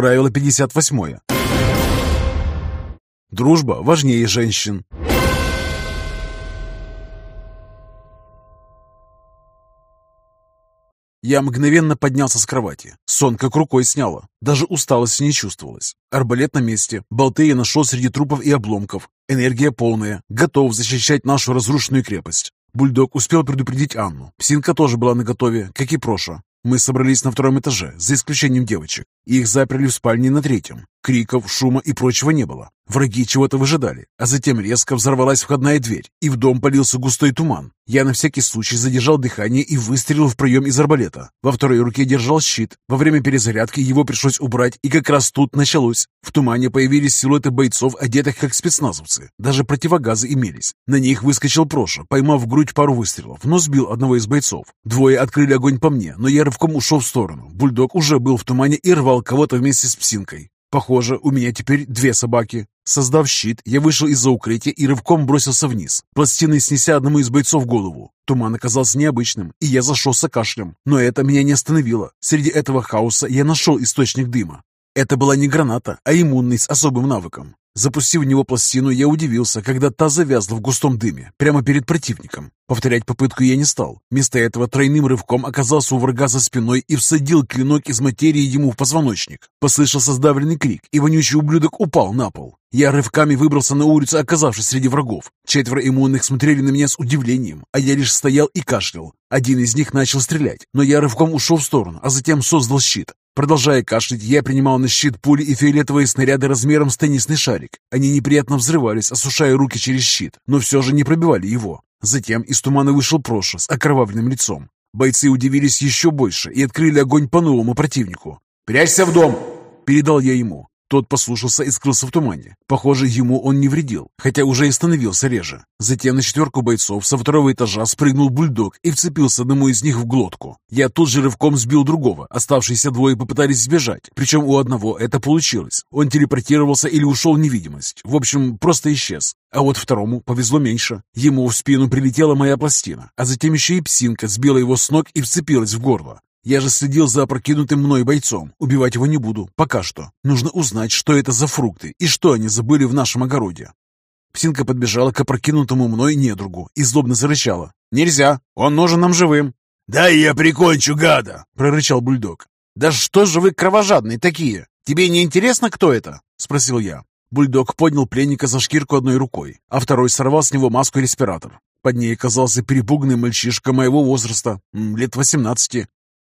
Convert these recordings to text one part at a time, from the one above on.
Правило 58. Дружба важнее женщин. Я мгновенно поднялся с кровати. Сон как рукой сняло. Даже усталости не чувствовалось. Арбалет на месте. Болты я нашел среди трупов и обломков. Энергия полная. Готов защищать нашу разрушенную крепость. Бульдог успел предупредить Анну. Псинка тоже была наготове, как и Проша. Мы собрались на втором этаже, за исключением девочек. Их заперли в спальне на третьем. Криков, шума и прочего не было. Враги чего-то выжидали, а затем резко взорвалась входная дверь, и в дом полился густой туман. Я на всякий случай задержал дыхание и выстрелил в проем из арбалета. Во второй руке держал щит. Во время перезарядки его пришлось убрать, и как раз тут началось. В тумане появились силуэты бойцов, одетых как спецназовцы. Даже противогазы имелись. На них выскочил Проша, поймав в грудь пару выстрелов, но сбил одного из бойцов. Двое открыли огонь по мне, но я рывком ушел в сторону. Бульдог уже был в тумане и рвал кого-то вместе с псинкой. Похоже, у меня теперь две собаки. Создав щит, я вышел из-за укрытия и рывком бросился вниз, пластиной снеся одному из бойцов голову. Туман оказался необычным, и я зашелся кашлем. Но это меня не остановило. Среди этого хаоса я нашел источник дыма. Это была не граната, а иммунный с особым навыком. Запустив в него пластину, я удивился, когда та завязла в густом дыме, прямо перед противником. Повторять попытку я не стал. Вместо этого тройным рывком оказался у врага за спиной и всадил клинок из материи ему в позвоночник. Послышался сдавленный крик, и вонючий ублюдок упал на пол. Я рывками выбрался на улицу, оказавшись среди врагов. Четверо иммунных смотрели на меня с удивлением, а я лишь стоял и кашлял. Один из них начал стрелять, но я рывком ушел в сторону, а затем создал щит. Продолжая кашлять, я принимал на щит пули и фиолетовые снаряды размером с теннисный шарик. Они неприятно взрывались, осушая руки через щит, но все же не пробивали его. Затем из тумана вышел Проша с окровавленным лицом. Бойцы удивились еще больше и открыли огонь по новому противнику. «Прячься в дом!» – передал я ему. Тот послушался и скрылся в тумане. Похоже, ему он не вредил, хотя уже и становился реже. Затем на четверку бойцов со второго этажа спрыгнул бульдог и вцепился одному из них в глотку. Я тут же рывком сбил другого. Оставшиеся двое попытались сбежать. Причем у одного это получилось. Он телепортировался или ушел в невидимость. В общем, просто исчез. А вот второму повезло меньше. Ему в спину прилетела моя пластина, а затем еще и псинка сбила его с ног и вцепилась в горло. Я же следил за опрокинутым мной бойцом. Убивать его не буду, пока что. Нужно узнать, что это за фрукты и что они забыли в нашем огороде. Псинка подбежала к опрокинутому мной недругу и злобно зарычала. «Нельзя! Он нужен нам живым!» «Дай я прикончу гада!» — прорычал бульдог. «Да что же вы кровожадные такие? Тебе не интересно, кто это?» — спросил я. Бульдог поднял пленника за шкирку одной рукой, а второй сорвал с него маску и респиратор. Под ней оказался перепуганный мальчишка моего возраста, лет восемнадцати.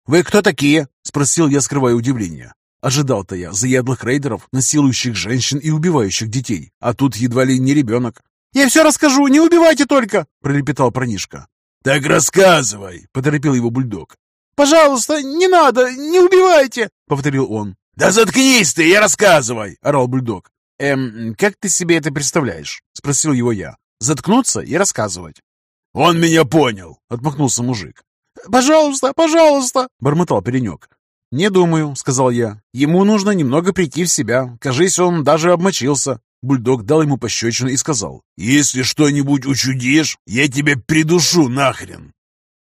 «Вы кто такие?» — спросил я, скрывая удивление. Ожидал-то я заядлых рейдеров, насилующих женщин и убивающих детей, а тут едва ли не ребенок. «Я все расскажу, не убивайте только!» — пролепетал парнишка. «Так рассказывай!» — поторопил его бульдог. «Пожалуйста, не надо, не убивайте!» — повторил он. «Да заткнись ты и рассказывай!» — орал бульдог. «Эм, как ты себе это представляешь?» — спросил его я. «Заткнуться и рассказывать». «Он меня понял!» — отмахнулся мужик. «Пожалуйста, пожалуйста!» — бормотал паренек. «Не думаю», — сказал я. «Ему нужно немного прийти в себя. Кажись, он даже обмочился». Бульдог дал ему пощечину и сказал. «Если что-нибудь учудишь, я тебя придушу нахрен!»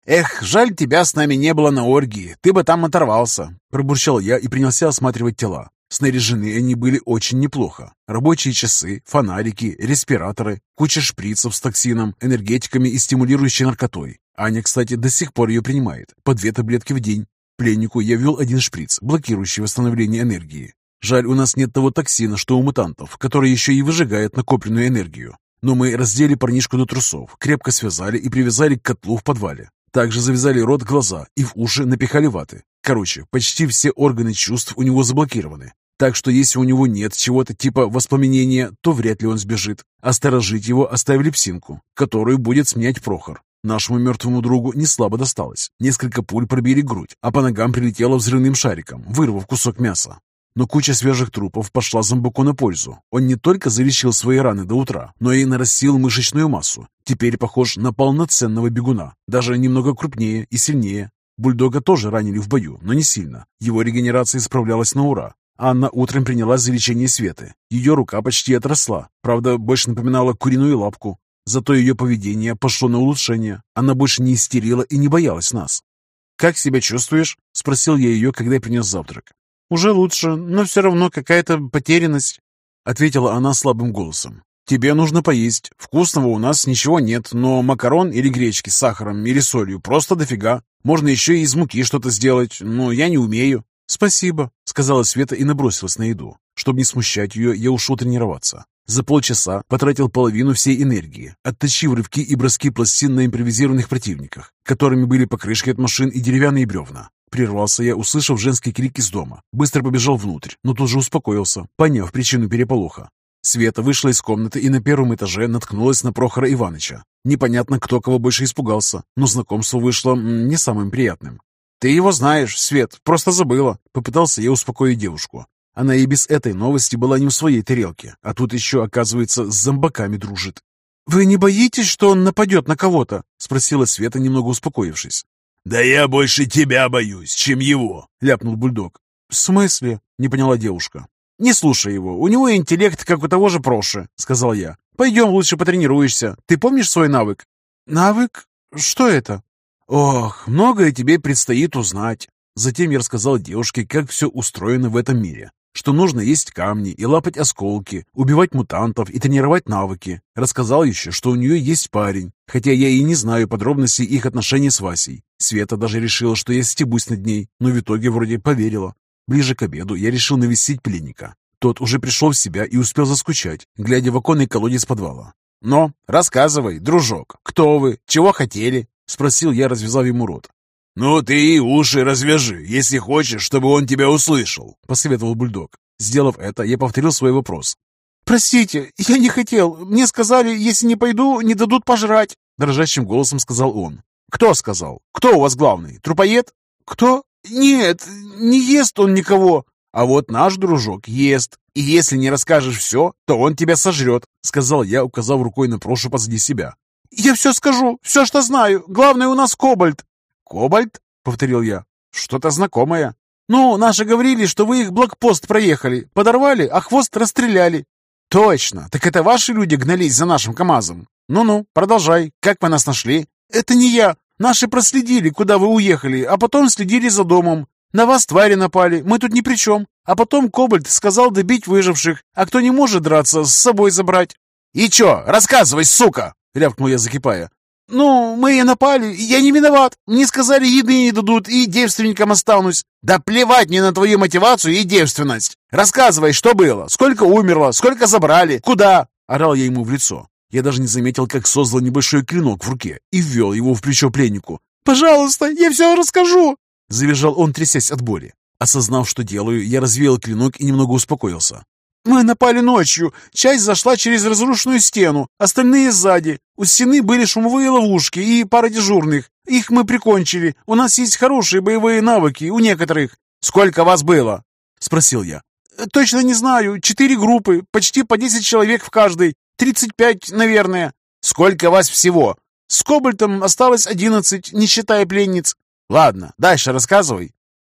«Эх, жаль, тебя с нами не было на оргии. Ты бы там оторвался!» Пробурчал я и принялся осматривать тела. Снаряжены они были очень неплохо. Рабочие часы, фонарики, респираторы, куча шприцев с токсином, энергетиками и стимулирующей наркотой. Аня, кстати, до сих пор ее принимает, по две таблетки в день. Пленнику я ввел один шприц, блокирующий восстановление энергии. Жаль, у нас нет того токсина, что у мутантов, который еще и выжигает накопленную энергию. Но мы раздели парнишку до трусов, крепко связали и привязали к котлу в подвале. Также завязали рот, глаза и в уши напихали ваты. Короче, почти все органы чувств у него заблокированы. Так что если у него нет чего-то типа воспламенения, то вряд ли он сбежит. А сторожить его оставили псинку, которую будет сменять Прохор. Нашему мертвому другу не слабо досталось. Несколько пуль пробили грудь, а по ногам прилетело взрывным шариком, вырвав кусок мяса. Но куча свежих трупов пошла зомбаку на пользу. Он не только залечил свои раны до утра, но и нарастил мышечную массу. Теперь похож на полноценного бегуна, даже немного крупнее и сильнее. Бульдога тоже ранили в бою, но не сильно. Его регенерация справлялась на ура. Анна утром приняла за Светы. Ее рука почти отросла, правда, больше напоминала куриную лапку. Зато ее поведение пошло на улучшение. Она больше не истерила и не боялась нас. «Как себя чувствуешь?» – спросил я ее, когда принес завтрак. Уже лучше, но все равно какая-то потерянность», — ответила она слабым голосом. «Тебе нужно поесть. Вкусного у нас ничего нет, но макарон или гречки с сахаром или солью просто дофига. Можно еще и из муки что-то сделать, но я не умею». «Спасибо», — сказала Света и набросилась на еду. Чтобы не смущать ее, я ушел тренироваться. За полчаса потратил половину всей энергии, отточив рывки и броски пластин на импровизированных противниках, которыми были покрышки от машин и деревянные бревна. Прервался я, услышав женский крик из дома. Быстро побежал внутрь, но тут же успокоился, поняв причину переполоха. Света вышла из комнаты и на первом этаже наткнулась на Прохора Ивановича. Непонятно, кто кого больше испугался, но знакомство вышло не самым приятным. «Ты его знаешь, Свет, просто забыла», — попытался я успокоить девушку. Она и без этой новости была не в своей тарелке, а тут еще, оказывается, с зомбаками дружит. «Вы не боитесь, что он нападет на кого-то?» — спросила Света, немного успокоившись. «Да я больше тебя боюсь, чем его!» — ляпнул бульдог. «В смысле?» — не поняла девушка. «Не слушай его, у него интеллект, как у того же Проши», — сказал я. «Пойдем лучше потренируешься. Ты помнишь свой навык?» «Навык? Что это?» «Ох, многое тебе предстоит узнать». Затем я рассказал девушке, как все устроено в этом мире что нужно есть камни и лапать осколки, убивать мутантов и тренировать навыки. Рассказал еще, что у нее есть парень, хотя я и не знаю подробностей их отношений с Васей. Света даже решила, что я стебусь над ней, но в итоге вроде поверила. Ближе к обеду я решил навестить пленника. Тот уже пришел в себя и успел заскучать, глядя в оконный колодец подвала. «Но, рассказывай, дружок, кто вы, чего хотели?» — спросил я, развязав ему рот. «Ну ты и уши развяжи, если хочешь, чтобы он тебя услышал», — посоветовал бульдог. Сделав это, я повторил свой вопрос. «Простите, я не хотел. Мне сказали, если не пойду, не дадут пожрать», — дрожащим голосом сказал он. «Кто сказал? Кто у вас главный? Трупоед?» «Кто? Нет, не ест он никого. А вот наш дружок ест. И если не расскажешь все, то он тебя сожрет», — сказал я, указав рукой на Прошу позади себя. «Я все скажу, все, что знаю. Главное, у нас кобальт. «Кобальт?» — повторил я. «Что-то знакомое». «Ну, наши говорили, что вы их блокпост проехали, подорвали, а хвост расстреляли». «Точно! Так это ваши люди гнались за нашим КамАЗом?» «Ну-ну, продолжай. Как вы нас нашли?» «Это не я. Наши проследили, куда вы уехали, а потом следили за домом. На вас твари напали, мы тут ни при чем. А потом Кобальт сказал добить выживших, а кто не может драться, с собой забрать». «И чё? Рассказывай, сука!» — рявкнул я, закипая. «Ну, мы и напали, я не виноват. Мне сказали, еды не дадут, и девственником останусь». «Да плевать мне на твою мотивацию и девственность! Рассказывай, что было, сколько умерло, сколько забрали, куда?» Орал я ему в лицо. Я даже не заметил, как создал небольшой клинок в руке и ввел его в плечо пленнику. «Пожалуйста, я все расскажу!» Завизжал он, трясясь от боли. Осознав, что делаю, я развеял клинок и немного успокоился. «Мы напали ночью. Часть зашла через разрушенную стену, остальные сзади. У стены были шумовые ловушки и пара дежурных. Их мы прикончили. У нас есть хорошие боевые навыки у некоторых». «Сколько вас было?» — спросил я. «Точно не знаю. Четыре группы, почти по десять человек в каждой. Тридцать пять, наверное». «Сколько вас всего?» «С Кобальтом осталось одиннадцать, не считая пленниц». «Ладно, дальше рассказывай».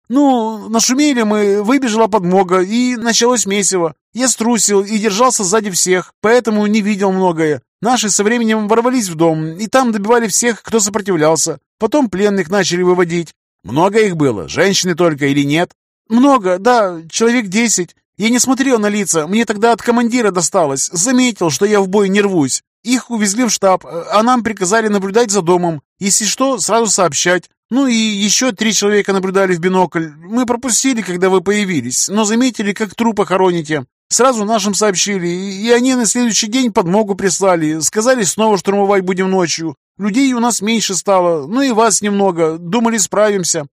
«Ну, нашумели мы, выбежала подмога, и началось месиво. Я струсил и держался сзади всех, поэтому не видел многое. Наши со временем ворвались в дом, и там добивали всех, кто сопротивлялся. Потом пленных начали выводить. Много их было, женщины только или нет? Много, да, человек десять. Я не смотрел на лица, мне тогда от командира досталось. Заметил, что я в бой не рвусь. Их увезли в штаб, а нам приказали наблюдать за домом. Если что, сразу сообщать. Ну и еще три человека наблюдали в бинокль. Мы пропустили, когда вы появились, но заметили, как трупы хороните. Сразу нашим сообщили, и они на следующий день подмогу прислали. Сказали, снова штурмовать будем ночью. Людей у нас меньше стало, ну и вас немного. Думали, справимся.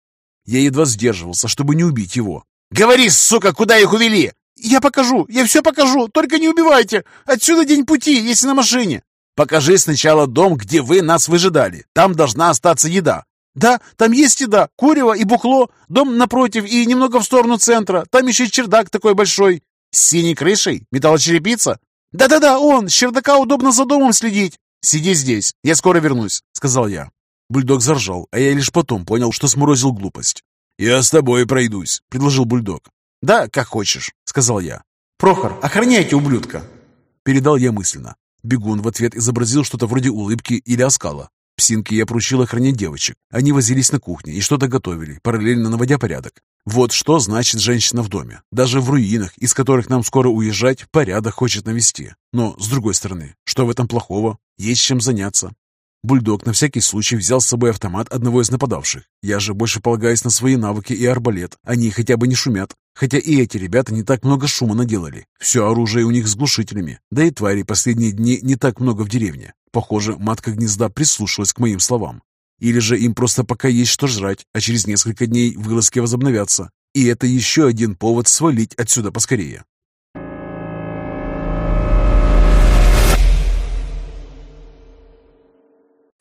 Я едва сдерживался, чтобы не убить его. «Говори, сука, куда их увели?» «Я покажу, я все покажу, только не убивайте. Отсюда день пути, если на машине». «Покажи сначала дом, где вы нас выжидали. Там должна остаться еда. «Да, там есть еда, курево и бухло, дом напротив и немного в сторону центра. Там еще чердак такой большой. С синей крышей? Металлочерепица?» «Да-да-да, он! С чердака удобно за домом следить!» «Сиди здесь, я скоро вернусь», — сказал я. Бульдог заржал, а я лишь потом понял, что сморозил глупость. «Я с тобой пройдусь», — предложил Бульдог. «Да, как хочешь», — сказал я. «Прохор, охраняйте ублюдка!» Передал я мысленно. Бегун в ответ изобразил что-то вроде улыбки или оскала. Псинки я поручил охранять девочек. Они возились на кухне и что-то готовили, параллельно наводя порядок. Вот что значит женщина в доме. Даже в руинах, из которых нам скоро уезжать, порядок хочет навести. Но, с другой стороны, что в этом плохого? Есть чем заняться. Бульдог на всякий случай взял с собой автомат одного из нападавших. Я же больше полагаюсь на свои навыки и арбалет. Они хотя бы не шумят. Хотя и эти ребята не так много шума наделали. Все оружие у них с глушителями. Да и твари последние дни не так много в деревне. Похоже, матка гнезда прислушалась к моим словам. Или же им просто пока есть что жрать, а через несколько дней вылазки возобновятся. И это еще один повод свалить отсюда поскорее.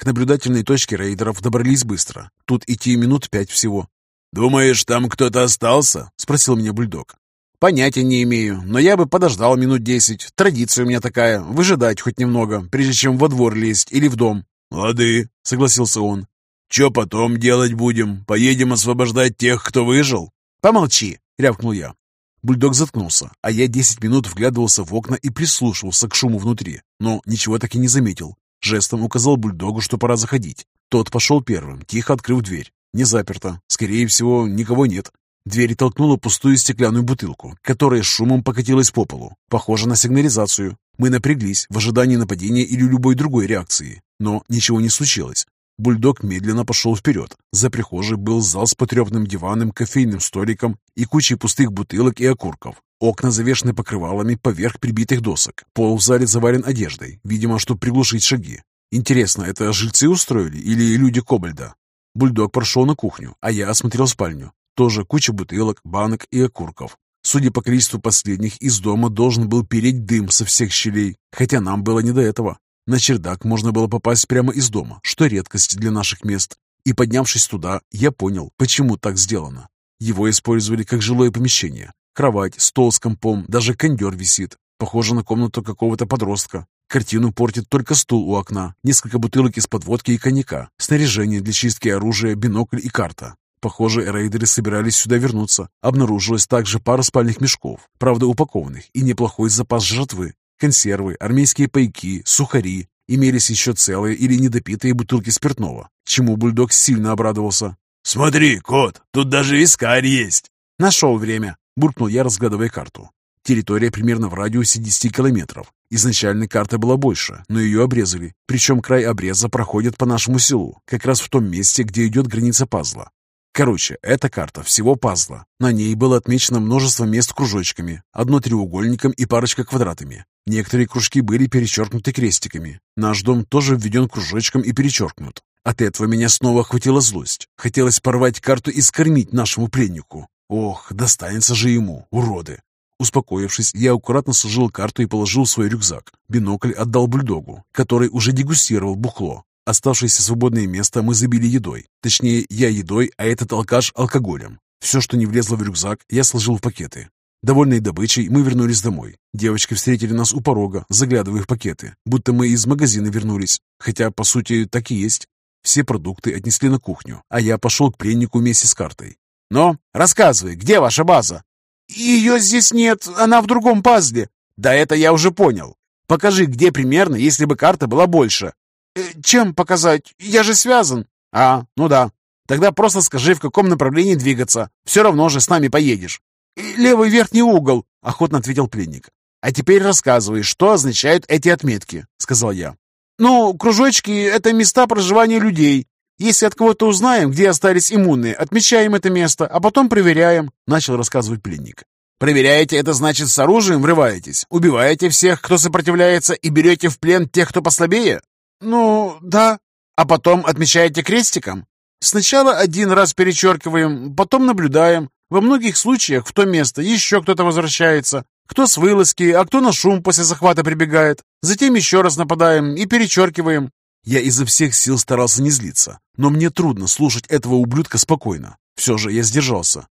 К наблюдательной точке рейдеров добрались быстро. Тут идти минут пять всего. «Думаешь, там кто-то остался?» — спросил меня бульдог. «Понятия не имею, но я бы подождал минут десять. Традиция у меня такая — выжидать хоть немного, прежде чем во двор лезть или в дом». «Лады», — согласился он. «Че потом делать будем? Поедем освобождать тех, кто выжил?» «Помолчи», — рявкнул я. Бульдог заткнулся, а я десять минут вглядывался в окна и прислушивался к шуму внутри, но ничего так и не заметил. Жестом указал бульдогу, что пора заходить. Тот пошел первым, тихо открыв дверь. Не заперто. Скорее всего, никого нет. Дверь толкнула пустую стеклянную бутылку, которая шумом покатилась по полу. Похоже на сигнализацию. Мы напряглись в ожидании нападения или любой другой реакции. Но ничего не случилось. Бульдог медленно пошел вперед. За прихожей был зал с потрепанным диваном, кофейным столиком и кучей пустых бутылок и окурков. Окна завешены покрывалами поверх прибитых досок. Пол в зале заварен одеждой, видимо, чтобы приглушить шаги. Интересно, это жильцы устроили или люди Кобальда? Бульдог прошел на кухню, а я осмотрел спальню. Тоже куча бутылок, банок и окурков. Судя по количеству последних, из дома должен был переть дым со всех щелей, хотя нам было не до этого. На чердак можно было попасть прямо из дома, что редкость для наших мест. И поднявшись туда, я понял, почему так сделано. Его использовали как жилое помещение. Кровать, стол с компом, даже кондер висит. Похоже на комнату какого-то подростка. Картину портит только стул у окна, несколько бутылок из-под водки и коньяка, снаряжение для чистки оружия, бинокль и карта. Похоже, рейдеры собирались сюда вернуться. Обнаружилась также пара спальных мешков, правда упакованных, и неплохой запас жратвы. Консервы, армейские пайки, сухари. Имелись еще целые или недопитые бутылки спиртного, чему бульдог сильно обрадовался. «Смотри, кот, тут даже вискарь есть!» «Нашел время!» буркнул я, разглядывая карту. Территория примерно в радиусе 10 километров. Изначально карта была больше, но ее обрезали. Причем край обреза проходит по нашему селу, как раз в том месте, где идет граница пазла. Короче, эта карта всего пазла. На ней было отмечено множество мест кружочками, одно треугольником и парочка квадратами. Некоторые кружки были перечеркнуты крестиками. Наш дом тоже введен кружочком и перечеркнут. От этого меня снова охватила злость. Хотелось порвать карту и скормить нашему пленнику. Ох, достанется же ему, уроды. Успокоившись, я аккуратно сложил карту и положил в свой рюкзак. Бинокль отдал бульдогу, который уже дегустировал бухло. Оставшееся свободное место мы забили едой. Точнее, я едой, а этот алкаш алкоголем. Все, что не влезло в рюкзак, я сложил в пакеты. Довольные добычей, мы вернулись домой. Девочки встретили нас у порога, заглядывая в пакеты, будто мы из магазина вернулись. Хотя, по сути, так и есть. Все продукты отнесли на кухню, а я пошел к пленнику вместе с картой. «Ну, рассказывай, где ваша база?» «Ее здесь нет, она в другом пазле». «Да это я уже понял. Покажи, где примерно, если бы карта была больше». Э, «Чем показать? Я же связан». «А, ну да. Тогда просто скажи, в каком направлении двигаться. Все равно же с нами поедешь». «Э, «Левый верхний угол», — охотно ответил пленник. «А теперь рассказывай, что означают эти отметки», — сказал я. «Ну, кружочки — это места проживания людей. Если от кого-то узнаем, где остались иммунные, отмечаем это место, а потом проверяем», — начал рассказывать пленник. «Проверяете, это значит с оружием врываетесь? Убиваете всех, кто сопротивляется, и берете в плен тех, кто послабее?» «Ну, да. А потом отмечаете крестиком?» «Сначала один раз перечеркиваем, потом наблюдаем. Во многих случаях в то место еще кто-то возвращается. Кто с вылазки, а кто на шум после захвата прибегает. Затем еще раз нападаем и перечеркиваем. Я изо всех сил старался не злиться, но мне трудно слушать этого ублюдка спокойно. Все же я сдержался.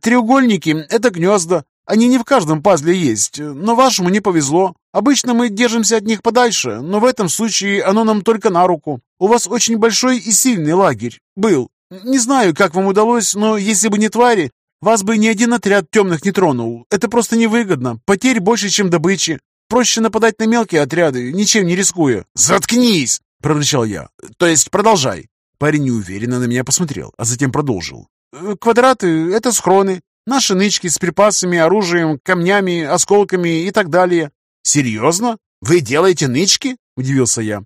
«Треугольники — это гнезда. Они не в каждом пазле есть, но вашему не повезло. Обычно мы держимся от них подальше, но в этом случае оно нам только на руку. У вас очень большой и сильный лагерь. Был. Не знаю, как вам удалось, но если бы не твари, вас бы ни один отряд темных не тронул. Это просто невыгодно. Потерь больше, чем добычи. Проще нападать на мелкие отряды, ничем не рискуя. «Заткнись!» — прорычал я. «То есть продолжай». Парень неуверенно на меня посмотрел, а затем продолжил. Э, квадраты — это схроны. Наши нычки с припасами, оружием, камнями, осколками и так далее. Серьезно? Вы делаете нычки? Удивился я.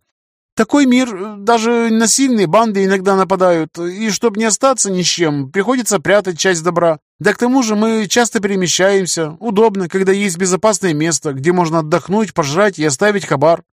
Такой мир, даже на сильные банды иногда нападают, и чтобы не остаться ни с чем, приходится прятать часть добра. Да к тому же мы часто перемещаемся. Удобно, когда есть безопасное место, где можно отдохнуть, пожрать и оставить хабар.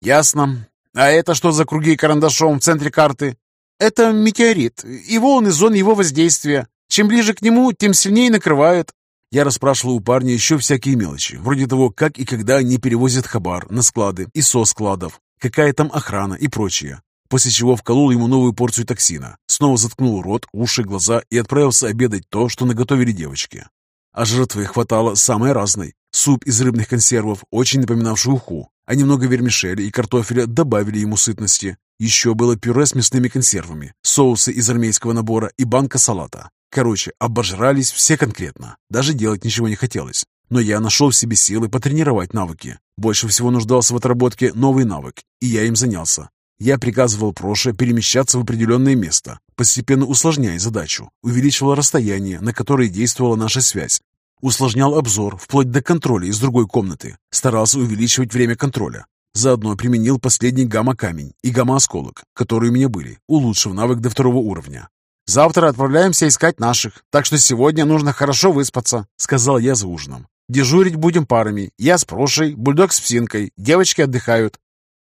Ясно. А это что за круги карандашом в центре карты? Это метеорит, и волны зон его воздействия. Чем ближе к нему, тем сильнее накрывает. Я расспрашивал у парня еще всякие мелочи, вроде того, как и когда они перевозят хабар на склады и со складов, какая там охрана и прочее. После чего вколол ему новую порцию токсина, снова заткнул рот, уши, глаза и отправился обедать то, что наготовили девочки. А жертвы хватало самой разной. Суп из рыбных консервов, очень напоминавший уху, а немного вермишели и картофеля добавили ему сытности. Еще было пюре с мясными консервами, соусы из армейского набора и банка салата. Короче, обожрались все конкретно. Даже делать ничего не хотелось. Но я нашел в себе силы потренировать навыки. Больше всего нуждался в отработке новый навык, и я им занялся. Я приказывал Проше перемещаться в определенное место, постепенно усложняя задачу, увеличивал расстояние, на которое действовала наша связь, усложнял обзор вплоть до контроля из другой комнаты, старался увеличивать время контроля. Заодно применил последний гамма-камень и гамма-осколок, которые у меня были, улучшив навык до второго уровня. «Завтра отправляемся искать наших, так что сегодня нужно хорошо выспаться», — сказал я за ужином. «Дежурить будем парами. Я с Прошей, Бульдог с Псинкой. Девочки отдыхают».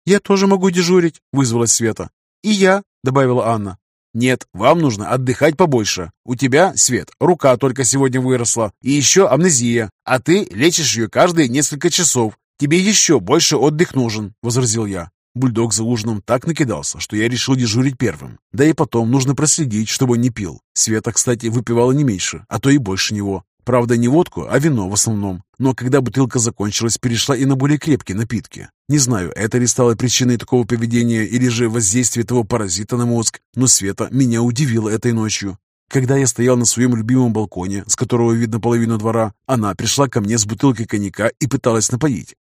«Я тоже могу дежурить», — вызвалась Света. «И я», — добавила Анна. «Нет, вам нужно отдыхать побольше. У тебя, Свет, рука только сегодня выросла, и еще амнезия, а ты лечишь ее каждые несколько часов. Тебе еще больше отдых нужен», — возразил я. Бульдог за ужином так накидался, что я решил дежурить первым. Да и потом нужно проследить, чтобы он не пил. Света, кстати, выпивала не меньше, а то и больше него. Правда, не водку, а вино в основном. Но когда бутылка закончилась, перешла и на более крепкие напитки. Не знаю, это ли стало причиной такого поведения или же воздействие того паразита на мозг, но Света меня удивила этой ночью. Когда я стоял на своем любимом балконе, с которого видно половину двора, она пришла ко мне с бутылкой коньяка и пыталась напоить.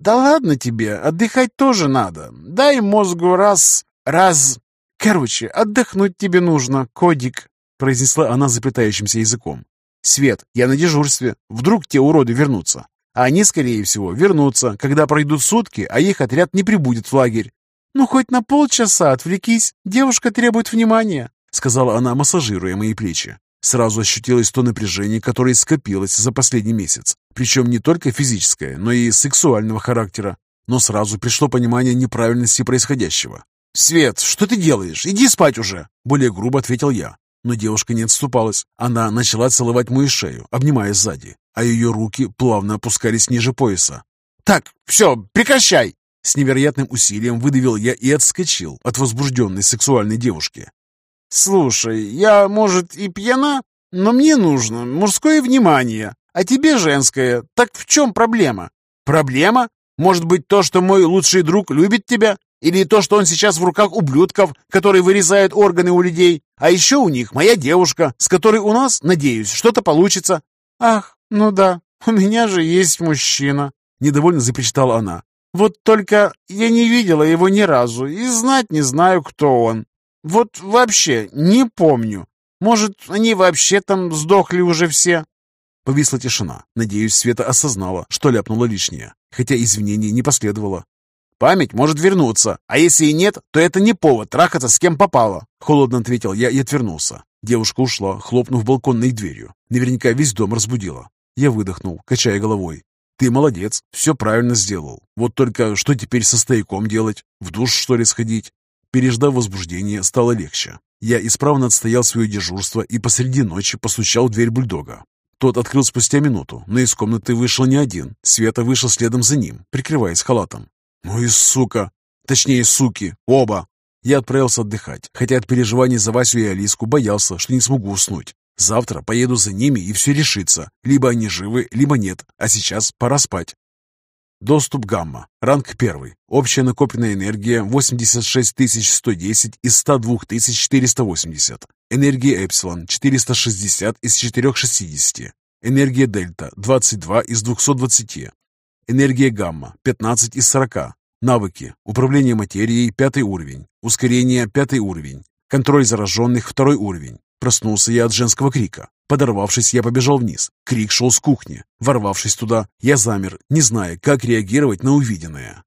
«Да ладно тебе, отдыхать тоже надо. Дай мозгу раз... раз... Короче, отдохнуть тебе нужно, кодик», произнесла она заплетающимся языком. «Свет, я на дежурстве. Вдруг те уроды вернутся. А они, скорее всего, вернутся, когда пройдут сутки, а их отряд не прибудет в лагерь. «Ну, хоть на полчаса отвлекись, девушка требует внимания», сказала она, массажируя мои плечи. Сразу ощутилось то напряжение, которое скопилось за последний месяц. Причем не только физическое, но и сексуального характера. Но сразу пришло понимание неправильности происходящего. «Свет, что ты делаешь? Иди спать уже!» Более грубо ответил я. Но девушка не отступалась. Она начала целовать мою шею, обнимая сзади, а ее руки плавно опускались ниже пояса. «Так, все, прекращай!» С невероятным усилием выдавил я и отскочил от возбужденной сексуальной девушки. «Слушай, я, может, и пьяна, но мне нужно мужское внимание, а тебе женское. Так в чем проблема?» «Проблема? Может быть, то, что мой лучший друг любит тебя? Или то, что он сейчас в руках ублюдков, которые вырезают органы у людей? А еще у них моя девушка, с которой у нас, надеюсь, что-то получится». «Ах, ну да, у меня же есть мужчина», — недовольно запричитала она. «Вот только я не видела его ни разу и знать не знаю, кто он. Вот вообще не помню. Может, они вообще там сдохли уже все?» Повисла тишина. Надеюсь, Света осознала, что ляпнула лишнее, хотя извинений не последовало. «Память может вернуться, а если и нет, то это не повод трахаться с кем попало», — холодно ответил я и отвернулся. Девушка ушла, хлопнув балконной дверью. Наверняка весь дом разбудила. Я выдохнул, качая головой. «Ты молодец, все правильно сделал. Вот только что теперь со стояком делать? В душ, что ли, сходить?» Переждав возбуждение, стало легче. Я исправно отстоял свое дежурство и посреди ночи постучал в дверь бульдога. Тот открыл спустя минуту, но из комнаты вышел не один. Света вышел следом за ним, прикрываясь халатом. «Ну и сука! Точнее, суки! Оба!» Я отправился отдыхать, хотя от переживаний за Васю и Алиску боялся, что не смогу уснуть. Завтра поеду за ними и все решится. Либо они живы, либо нет. А сейчас пора спать. Доступ гамма. Ранг 1. Общая накопленная энергия 86110 из 102480. Энергия эпсилон 460 из 460. Энергия дельта 22 из 220. Энергия гамма 15 из 40. Навыки. Управление материей 5 уровень. Ускорение 5 уровень. Контроль зараженных 2 уровень. Проснулся я от женского крика. Подорвавшись, я побежал вниз. Крик шел с кухни. Ворвавшись туда, я замер, не зная, как реагировать на увиденное.